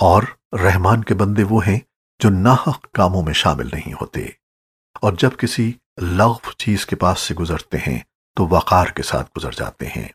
اور رحمان کے بندے وہ ہیں جو ناحق کاموں میں شامل نہیں ہوتے۔ اور جب کسی لغو چیز کے پاس سے گزرتے ہیں تو وقار کے ساتھ گزر جاتے ہیں۔